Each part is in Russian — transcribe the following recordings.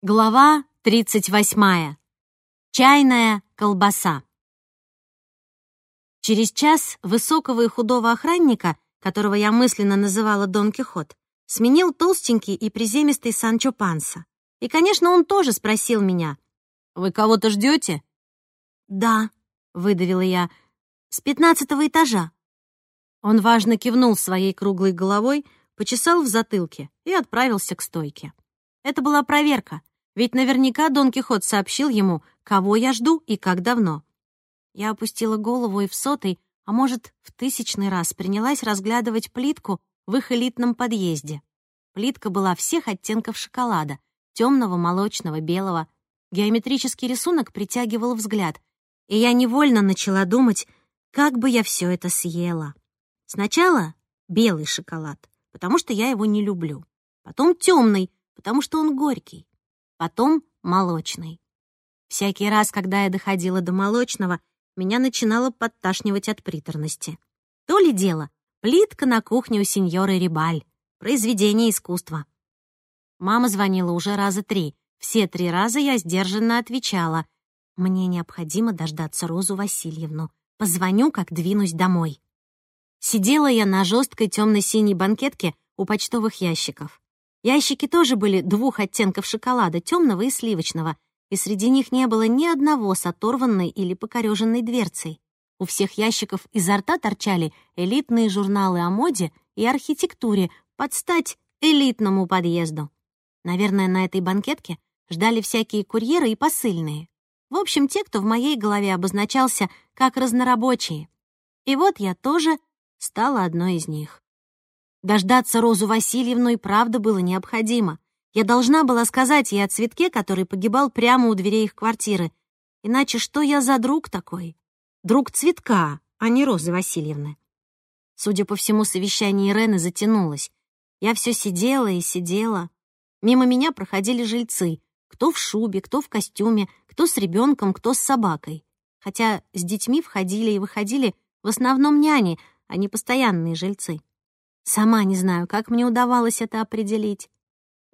Глава 38. Чайная колбаса. Через час высокого и худого охранника, которого я мысленно называла Дон Кихот, сменил толстенький и приземистый Санчо Панса. И, конечно, он тоже спросил меня. «Вы кого-то ждете?» «Да», — выдавила я, — «с пятнадцатого этажа». Он важно кивнул своей круглой головой, почесал в затылке и отправился к стойке. Это была проверка, ведь наверняка Дон Кихот сообщил ему, кого я жду и как давно. Я опустила голову и в сотый, а может, в тысячный раз принялась разглядывать плитку в их элитном подъезде. Плитка была всех оттенков шоколада — темного, молочного, белого. Геометрический рисунок притягивал взгляд, и я невольно начала думать, как бы я все это съела. Сначала белый шоколад, потому что я его не люблю. Потом темный, потому что он горький потом молочный. Всякий раз, когда я доходила до молочного, меня начинало подташнивать от приторности. То ли дело, плитка на кухне у сеньоры Рибаль, произведение искусства. Мама звонила уже раза три. Все три раза я сдержанно отвечала. Мне необходимо дождаться Розу Васильевну. Позвоню, как двинусь домой. Сидела я на жесткой темно-синей банкетке у почтовых ящиков. Ящики тоже были двух оттенков шоколада, темного и сливочного, и среди них не было ни одного с оторванной или покореженной дверцей. У всех ящиков изо рта торчали элитные журналы о моде и архитектуре под стать элитному подъезду. Наверное, на этой банкетке ждали всякие курьеры и посыльные. В общем, те, кто в моей голове обозначался как разнорабочие. И вот я тоже стала одной из них. Дождаться Розу Васильевну и правда было необходимо. Я должна была сказать ей о цветке, который погибал прямо у дверей их квартиры. Иначе что я за друг такой? Друг цветка, а не Розы Васильевны. Судя по всему, совещание Ирены затянулось. Я все сидела и сидела. Мимо меня проходили жильцы. Кто в шубе, кто в костюме, кто с ребенком, кто с собакой. Хотя с детьми входили и выходили в основном няни, а не постоянные жильцы. Сама не знаю, как мне удавалось это определить.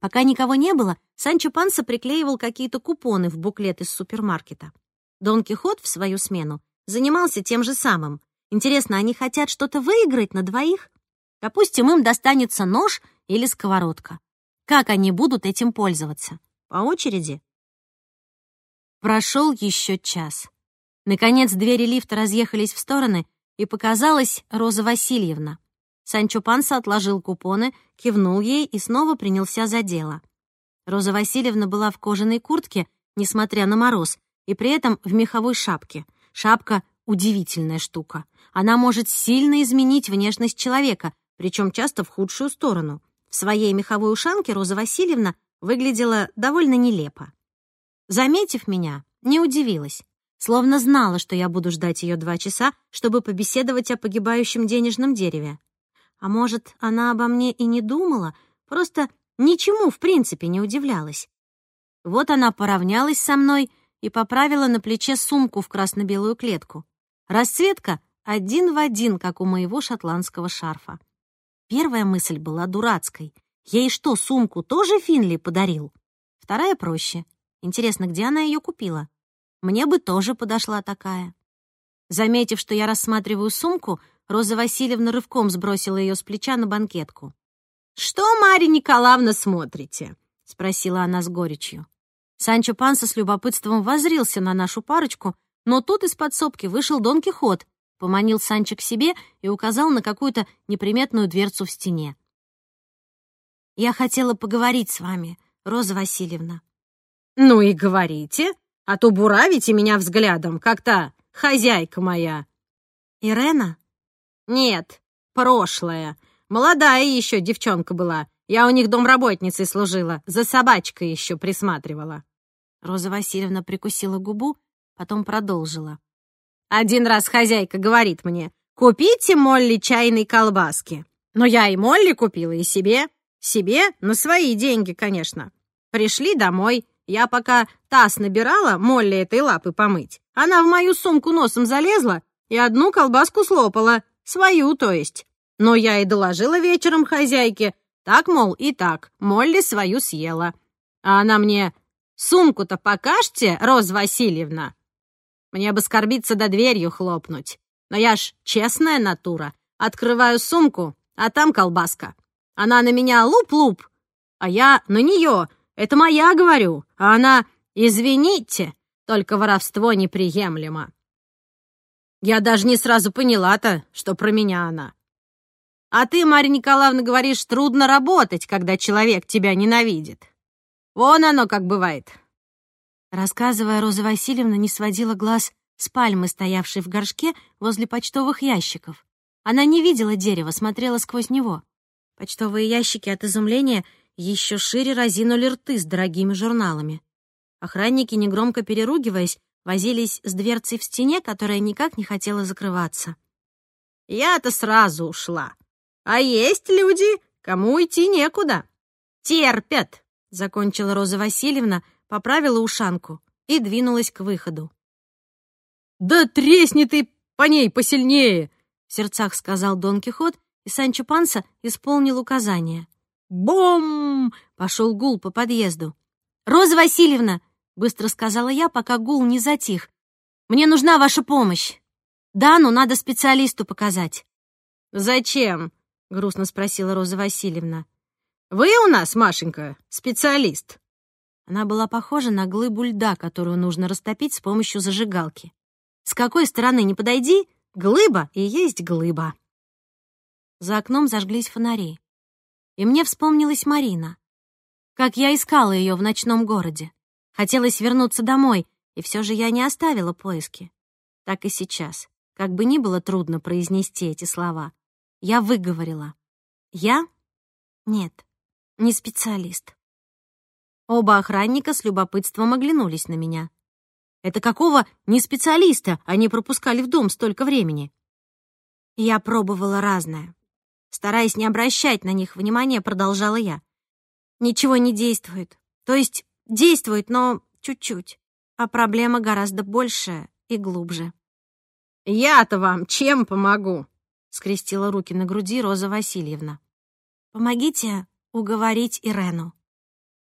Пока никого не было, Санчо Панса приклеивал какие-то купоны в буклет из супермаркета. Дон Кихот в свою смену занимался тем же самым. Интересно, они хотят что-то выиграть на двоих? Допустим, им достанется нож или сковородка. Как они будут этим пользоваться? По очереди? Прошел еще час. Наконец двери лифта разъехались в стороны, и показалась Роза Васильевна. Санчо Панса отложил купоны, кивнул ей и снова принялся за дело. Роза Васильевна была в кожаной куртке, несмотря на мороз, и при этом в меховой шапке. Шапка — удивительная штука. Она может сильно изменить внешность человека, причем часто в худшую сторону. В своей меховой ушанке Роза Васильевна выглядела довольно нелепо. Заметив меня, не удивилась. Словно знала, что я буду ждать ее два часа, чтобы побеседовать о погибающем денежном дереве. А может, она обо мне и не думала, просто ничему в принципе не удивлялась. Вот она поравнялась со мной и поправила на плече сумку в красно-белую клетку. Расцветка один в один, как у моего шотландского шарфа. Первая мысль была дурацкой. Ей что, сумку тоже Финли подарил? Вторая проще. Интересно, где она ее купила? Мне бы тоже подошла такая. Заметив, что я рассматриваю сумку, Роза Васильевна рывком сбросила ее с плеча на банкетку. «Что, Марья Николаевна, смотрите?» — спросила она с горечью. Санчо Панса с любопытством возрился на нашу парочку, но тут из подсобки вышел Дон Кихот, поманил Санчо к себе и указал на какую-то неприметную дверцу в стене. «Я хотела поговорить с вами, Роза Васильевна». «Ну и говорите, а то буравите меня взглядом, как та хозяйка моя». «Ирена?» «Нет, прошлое. Молодая еще девчонка была. Я у них домработницей служила, за собачкой еще присматривала». Роза Васильевна прикусила губу, потом продолжила. «Один раз хозяйка говорит мне, купите Молли чайной колбаски. Но я и Молли купила, и себе. Себе на свои деньги, конечно. Пришли домой. Я пока таз набирала Молли этой лапы помыть. Она в мою сумку носом залезла и одну колбаску слопала. Свою, то есть. Но я и доложила вечером хозяйке. Так, мол, и так. Молли свою съела. А она мне, Сумку-то покажьте, Роза Васильевна. Мне бы скорбиться до дверью хлопнуть. Но я ж честная натура. Открываю сумку, а там колбаска. Она на меня луп-луп, а я на нее. Это моя, говорю. А она, извините, только воровство неприемлемо. Я даже не сразу поняла-то, что про меня она. А ты, Марья Николаевна, говоришь, трудно работать, когда человек тебя ненавидит. Вон оно как бывает. Рассказывая, Роза Васильевна не сводила глаз с пальмы, стоявшей в горшке возле почтовых ящиков. Она не видела дерева, смотрела сквозь него. Почтовые ящики от изумления еще шире разинули рты с дорогими журналами. Охранники, негромко переругиваясь, возились с дверцей в стене, которая никак не хотела закрываться. «Я-то сразу ушла. А есть люди, кому идти некуда. Терпят!» — закончила Роза Васильевна, поправила ушанку и двинулась к выходу. «Да тресни ты по ней посильнее!» — в сердцах сказал Дон Кихот, и Санчо Панса исполнил указание. «Бом!» — пошел гул по подъезду. «Роза Васильевна!» — быстро сказала я, пока гул не затих. «Мне нужна ваша помощь. Дану надо специалисту показать». «Зачем?» — грустно спросила Роза Васильевна. «Вы у нас, Машенька, специалист». Она была похожа на глыбу льда, которую нужно растопить с помощью зажигалки. С какой стороны не подойди, глыба и есть глыба. За окном зажглись фонари. И мне вспомнилась Марина. Как я искала ее в ночном городе. Хотелось вернуться домой, и все же я не оставила поиски. Так и сейчас. Как бы ни было трудно произнести эти слова, я выговорила. Я? Нет, не специалист. Оба охранника с любопытством оглянулись на меня. Это какого не специалиста они пропускали в дом столько времени? Я пробовала разное. Стараясь не обращать на них внимания, продолжала я. Ничего не действует. То есть действует, но чуть-чуть. А проблема гораздо большая и глубже. «Я-то вам чем помогу?» скрестила руки на груди Роза Васильевна. «Помогите уговорить Ирену».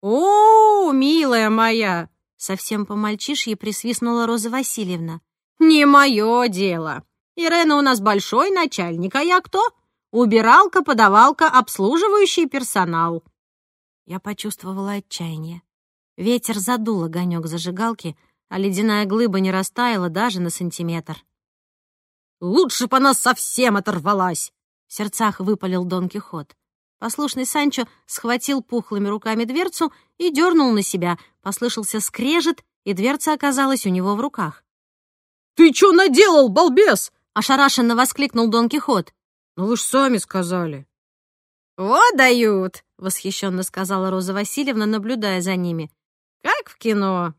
«О, милая моя!» Совсем по-мальчишье присвистнула Роза Васильевна. «Не мое дело. Ирена у нас большой начальник, а я кто? Убиралка, подавалка, обслуживающий персонал». Я почувствовала отчаяние. Ветер задул огонек зажигалки, а ледяная глыба не растаяла даже на сантиметр. Лучше бы она совсем оторвалась!» В сердцах выпалил Дон Кихот. Послушный Санчо схватил пухлыми руками дверцу и дернул на себя. Послышался скрежет, и дверца оказалась у него в руках. «Ты что наделал, балбес?» — ошарашенно воскликнул Дон Кихот. «Ну вы ж сами сказали». «Вот дают!» — восхищенно сказала Роза Васильевна, наблюдая за ними. «Как в кино!»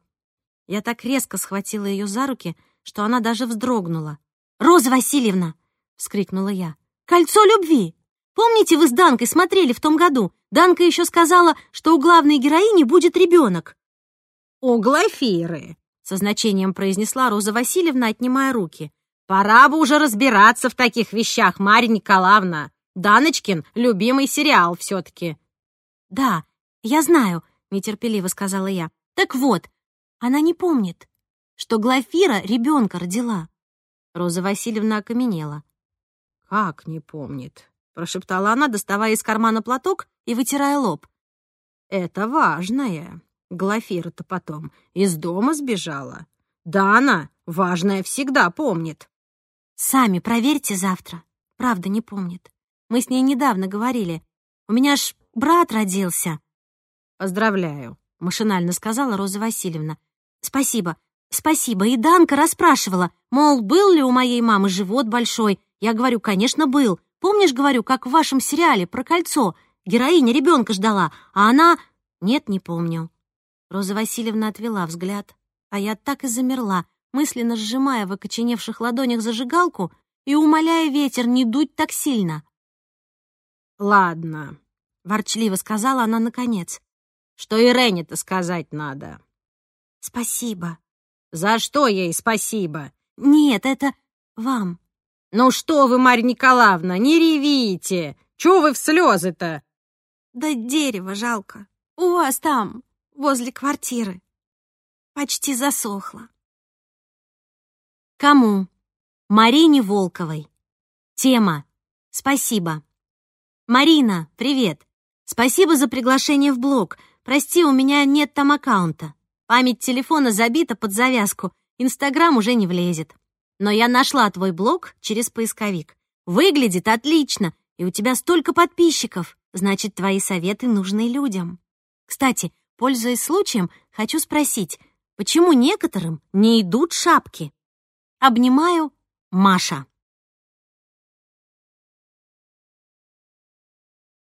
Я так резко схватила ее за руки, что она даже вздрогнула. «Роза Васильевна!» — вскрикнула я. «Кольцо любви! Помните, вы с Данкой смотрели в том году? Данка еще сказала, что у главной героини будет ребенок». «У Глафиры!» — со значением произнесла Роза Васильевна, отнимая руки. «Пора бы уже разбираться в таких вещах, Марья Николаевна. Даночкин — любимый сериал все-таки». «Да, я знаю», — нетерпеливо сказала я. «Так вот, она не помнит, что Глафира ребенка родила». Роза Васильевна окаменела. «Как не помнит?» — прошептала она, доставая из кармана платок и вытирая лоб. «Это важное. Глафира-то потом из дома сбежала. Дана важное всегда помнит». «Сами проверьте завтра. Правда, не помнит. Мы с ней недавно говорили. У меня ж брат родился». «Поздравляю», — машинально сказала Роза Васильевна. «Спасибо. Спасибо. И Данка расспрашивала, мол, был ли у моей мамы живот большой. Я говорю, конечно, был. Помнишь, говорю, как в вашем сериале про кольцо? Героиня ребенка ждала, а она... Нет, не помню. Роза Васильевна отвела взгляд, а я так и замерла, мысленно сжимая в окоченевших ладонях зажигалку и умоляя ветер не дуть так сильно. «Ладно», — ворчливо сказала она наконец. «Что Ирене-то сказать надо?» «Спасибо», «За что ей спасибо?» «Нет, это вам». «Ну что вы, Марья Николаевна, не ревите! Чего вы в слезы-то?» «Да дерево жалко. У вас там, возле квартиры». почти засохла. Кому? Марине Волковой. Тема. Спасибо. Марина, привет. Спасибо за приглашение в блог. Прости, у меня нет там аккаунта. Память телефона забита под завязку, Инстаграм уже не влезет. Но я нашла твой блог через поисковик. Выглядит отлично, и у тебя столько подписчиков. Значит, твои советы нужны людям. Кстати, пользуясь случаем, хочу спросить, почему некоторым не идут шапки? Обнимаю, Маша.